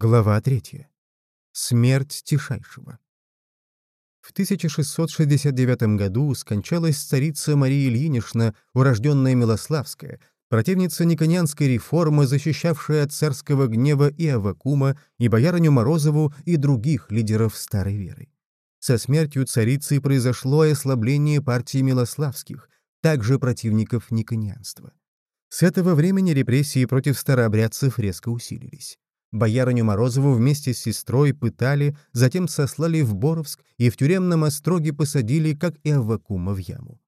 Глава 3. Смерть Тишайшего. В 1669 году скончалась царица Мария Ильинична, урожденная Милославская, противница Никонянской реформы, защищавшая от царского гнева и Авакума, и боярыню Морозову, и других лидеров старой веры. Со смертью царицы произошло ослабление партии Милославских, также противников никонианства. С этого времени репрессии против старообрядцев резко усилились. Боярыню Морозову вместе с сестрой пытали, затем сослали в Боровск и в тюремном остроге посадили, как и Аввакума, в яму.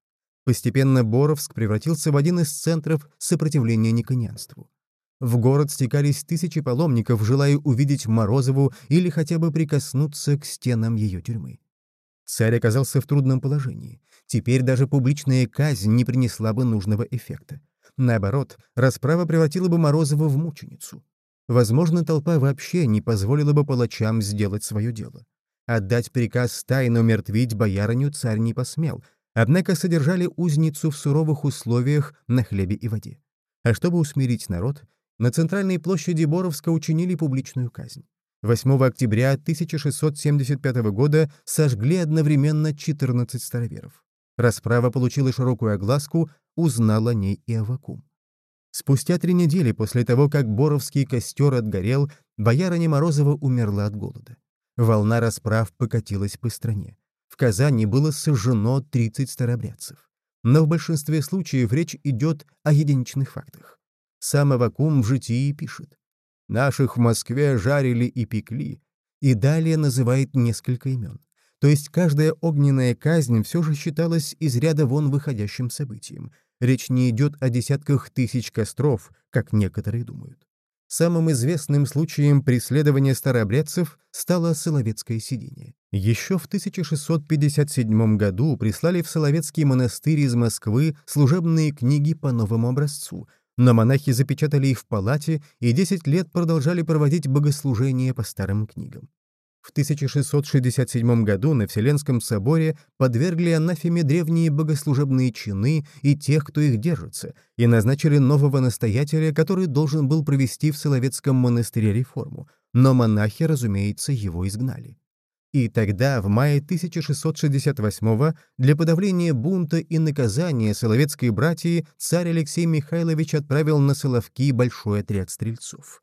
Постепенно Боровск превратился в один из центров сопротивления никонянству. В город стекались тысячи паломников, желая увидеть Морозову или хотя бы прикоснуться к стенам ее тюрьмы. Царь оказался в трудном положении. Теперь даже публичная казнь не принесла бы нужного эффекта. Наоборот, расправа превратила бы Морозову в мученицу. Возможно, толпа вообще не позволила бы палачам сделать свое дело. Отдать приказ тайно умертвить боярыню царь не посмел, однако содержали узницу в суровых условиях на хлебе и воде. А чтобы усмирить народ, на центральной площади Боровска учинили публичную казнь. 8 октября 1675 года сожгли одновременно 14 староверов. Расправа получила широкую огласку, узнал о ней и Авакум. Спустя три недели после того, как Боровский костер отгорел, боярыня Морозова умерла от голода. Волна расправ покатилась по стране. В Казани было сожжено 30 старобрядцев. Но в большинстве случаев речь идет о единичных фактах. Сам Авакум в житии пишет. «Наших в Москве жарили и пекли», и далее называет несколько имен. То есть каждая огненная казнь все же считалась из ряда вон выходящим событием — Речь не идет о десятках тысяч костров, как некоторые думают. Самым известным случаем преследования старообрядцев стало Соловецкое сидение. Еще в 1657 году прислали в Соловецкий монастырь из Москвы служебные книги по новому образцу, но монахи запечатали их в палате и 10 лет продолжали проводить богослужения по старым книгам. В 1667 году на Вселенском соборе подвергли анафеме древние богослужебные чины и тех, кто их держится, и назначили нового настоятеля, который должен был провести в Соловецком монастыре реформу, но монахи, разумеется, его изгнали. И тогда, в мае 1668 для подавления бунта и наказания Соловецкой братьи царь Алексей Михайлович отправил на Соловки большой отряд стрельцов.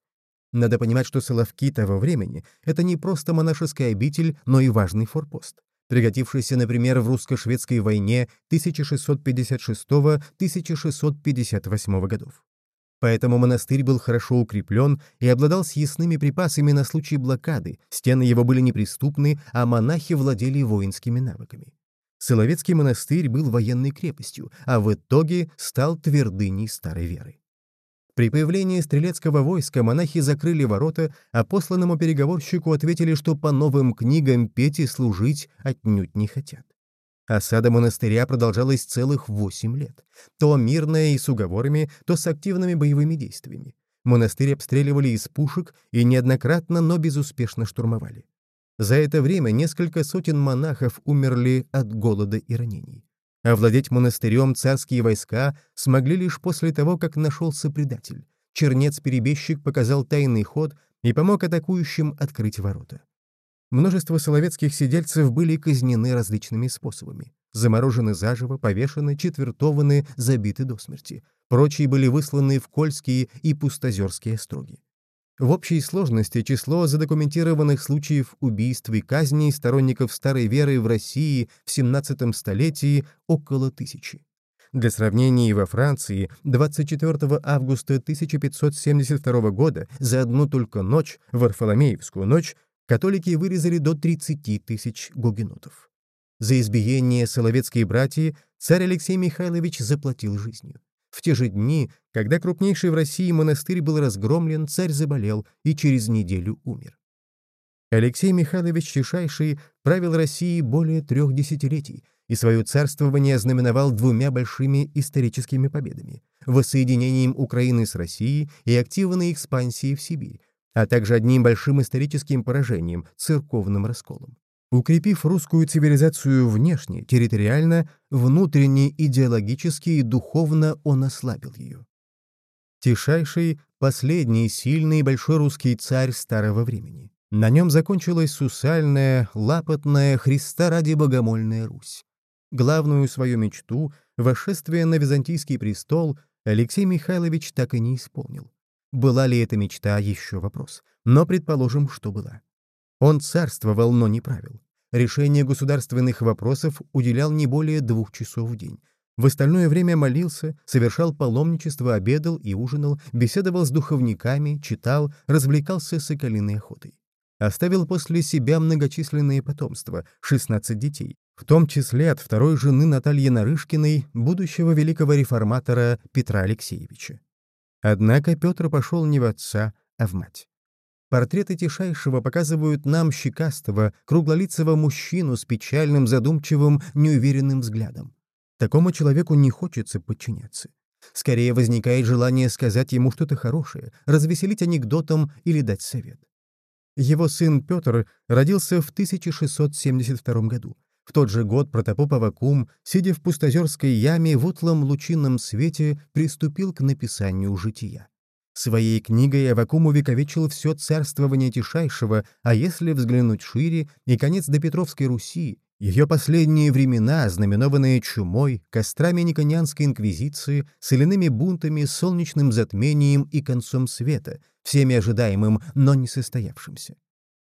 Надо понимать, что Соловки того времени — это не просто монашеская обитель, но и важный форпост, пригодившийся, например, в русско-шведской войне 1656-1658 годов. Поэтому монастырь был хорошо укреплен и обладал съестными припасами на случай блокады, стены его были неприступны, а монахи владели воинскими навыками. Соловецкий монастырь был военной крепостью, а в итоге стал твердыней старой веры. При появлении стрелецкого войска монахи закрыли ворота, а посланному переговорщику ответили, что по новым книгам петь и служить отнюдь не хотят. Осада монастыря продолжалась целых восемь лет. То мирная и с уговорами, то с активными боевыми действиями. Монастырь обстреливали из пушек и неоднократно, но безуспешно штурмовали. За это время несколько сотен монахов умерли от голода и ранений. Овладеть монастырем царские войска смогли лишь после того, как нашелся предатель. Чернец-перебежчик показал тайный ход и помог атакующим открыть ворота. Множество соловецких сидельцев были казнены различными способами. Заморожены заживо, повешены, четвертованы, забиты до смерти. Прочие были высланы в Кольские и Пустозерские остроги. В общей сложности число задокументированных случаев убийств и казней сторонников старой веры в России в 17 столетии около тысячи. Для сравнения, во Франции 24 августа 1572 года за одну только ночь, Варфоломеевскую ночь, католики вырезали до 30 тысяч гугенотов. За избиение Соловецкой братьи царь Алексей Михайлович заплатил жизнью. В те же дни, когда крупнейший в России монастырь был разгромлен, царь заболел и через неделю умер. Алексей Михайлович Чешайший правил Россией более трех десятилетий и свое царствование знаменовал двумя большими историческими победами — воссоединением Украины с Россией и активной экспансией в Сибирь, а также одним большим историческим поражением — церковным расколом. Укрепив русскую цивилизацию внешне, территориально, внутренне, идеологически и духовно он ослабил ее. Тишайший последний сильный и большой русский царь старого времени. На нем закончилась сусальная, лапотная, Христа ради богомольная Русь. Главную свою мечту, восшествие на византийский престол, Алексей Михайлович так и не исполнил. Была ли эта мечта — еще вопрос. Но предположим, что была. Он царствовал, но не правил. Решение государственных вопросов уделял не более двух часов в день. В остальное время молился, совершал паломничество, обедал и ужинал, беседовал с духовниками, читал, развлекался соколиной охотой. Оставил после себя многочисленные потомства, 16 детей, в том числе от второй жены Натальи Нарышкиной, будущего великого реформатора Петра Алексеевича. Однако Петр пошел не в отца, а в мать. Портреты Тишайшего показывают нам щекастого, круглолицего мужчину с печальным, задумчивым, неуверенным взглядом. Такому человеку не хочется подчиняться. Скорее возникает желание сказать ему что-то хорошее, развеселить анекдотом или дать совет. Его сын Петр родился в 1672 году. В тот же год протопоп Авакум, сидя в пустозерской яме в утлом лучинном свете, приступил к написанию жития. Своей книгой Авакум увековечил все царствование Тишайшего, а если взглянуть шире, и конец до Петровской Руси, ее последние времена, знаменованные чумой, кострами Никонянской инквизиции, соляными бунтами, солнечным затмением и концом света, всеми ожидаемым, но не состоявшимся.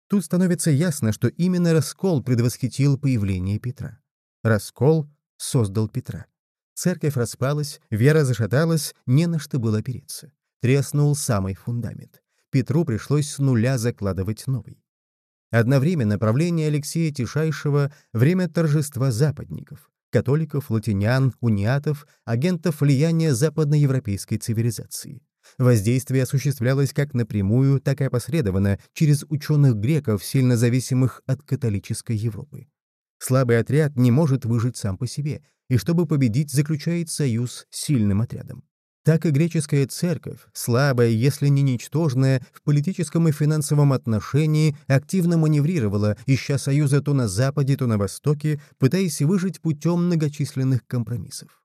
Тут становится ясно, что именно раскол предвосхитил появление Петра. Раскол создал Петра. Церковь распалась, вера зашаталась, не на что было опереться треснул самый фундамент. Петру пришлось с нуля закладывать новый. Одновременно правление Алексея Тишайшего — время торжества западников, католиков, латинян, униатов, агентов влияния западноевропейской цивилизации. Воздействие осуществлялось как напрямую, так и опосредованно через ученых греков, сильно зависимых от католической Европы. Слабый отряд не может выжить сам по себе, и чтобы победить, заключает союз с сильным отрядом так и греческая церковь, слабая, если не ничтожная, в политическом и финансовом отношении активно маневрировала, ища союза то на Западе, то на Востоке, пытаясь выжить путем многочисленных компромиссов.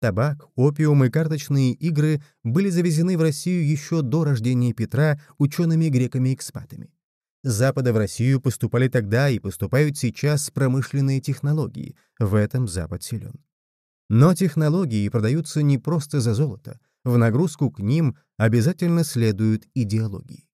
Табак, опиум и карточные игры были завезены в Россию еще до рождения Петра учеными-греками-экспатами. С Запада в Россию поступали тогда и поступают сейчас промышленные технологии, в этом Запад силен. Но технологии продаются не просто за золото. В нагрузку к ним обязательно следуют идеологии.